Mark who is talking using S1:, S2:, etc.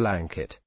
S1: blanket.